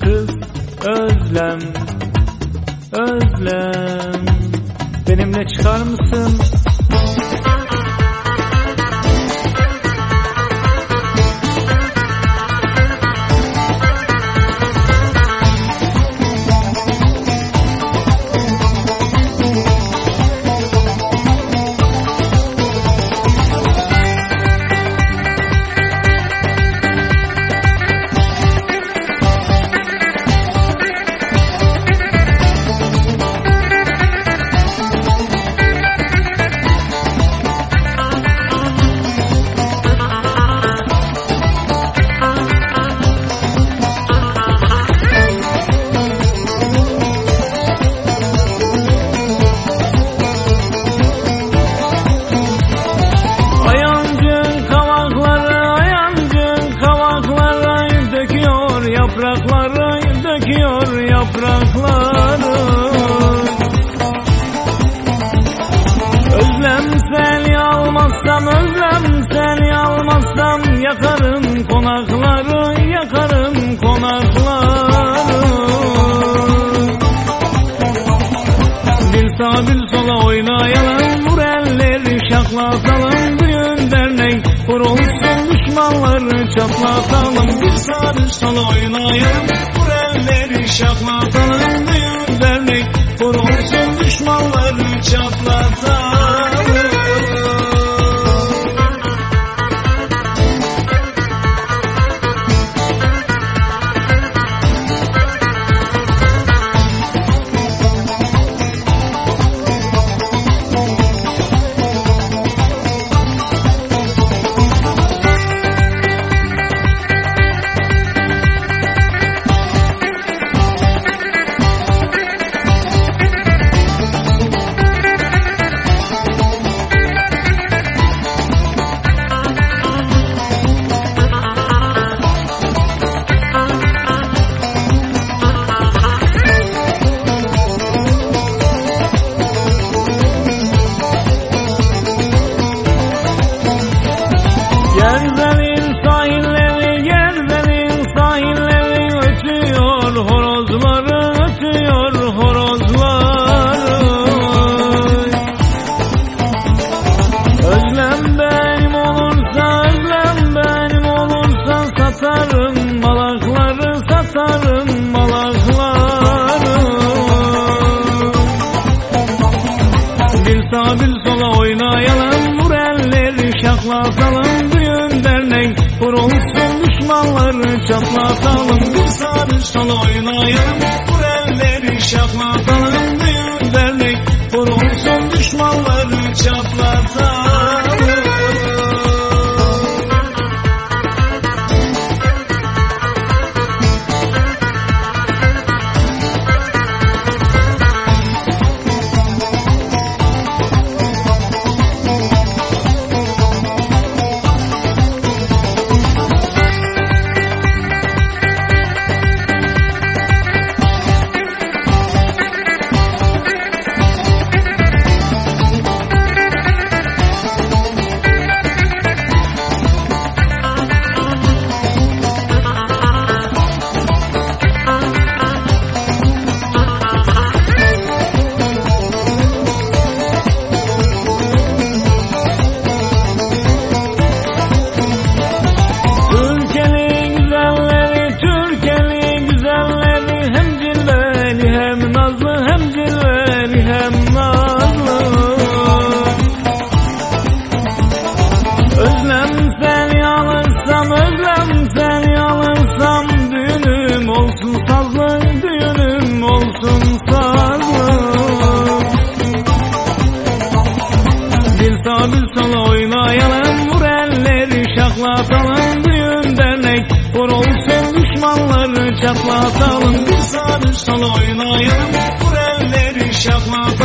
Kız özlem Özlem Benimle çıkar mısın? Özlem seni almazsam Yakarım konakları, yakarım konakları. Bir sağ bir sola oynayalım Vur elleri şaklatalım Düğün dernek kurulsun Düşmanları çatlatalım. Bir sağ bir sola oynayalım Vur elleri şaklatalım Düğün satarım malakları. Bir sağ bir sola oynayalım Vur elleri şaklatalım Düğün dernek kurulsun Düşmanları çatlatalım. Bir sağ bir sola oynayalım Vur elleri şaklatalım Düğün dernek kurulsun olsun sağ bir sola oynayalım Vur elleri şaklatalım. Düğün dernek Vurulsun düşmanları çatlatalım bir sola oynayalım Vur elleri şaklatalım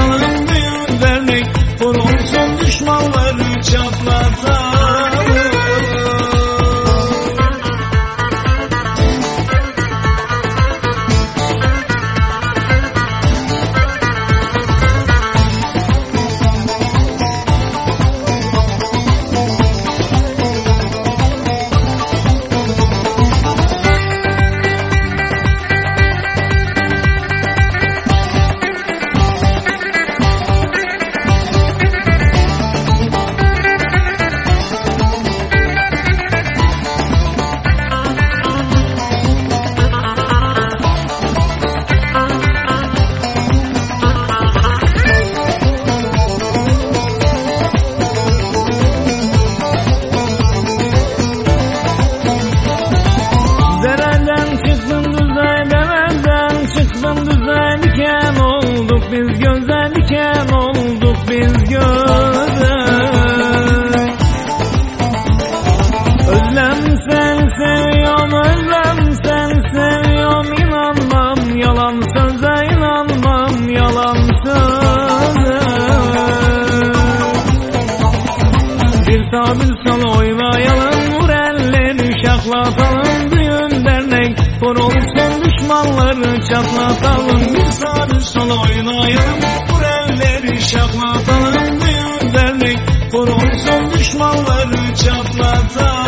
Adil sal oynayalım vur elleri şaklatalım. Düğün dernek kor olsun düşmanları çatlatalım. Biz sal oynayalım vur elleri şaklatalım. Düğün dernek kor olsun düşmanları çatlatalım.